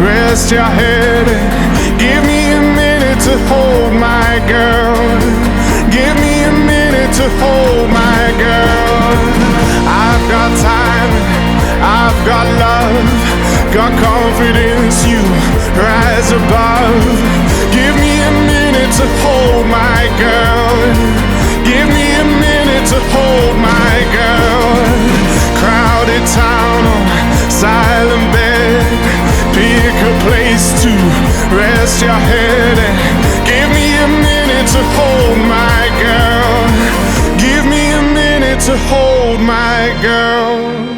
rest your head. and Give me a minute to hold my girl. Give me a minute to hold my girl. I've got time, I've got love, got confidence. You rise above. Rest your head. and Give me a minute to hold my girl. Give me a minute to hold my girl.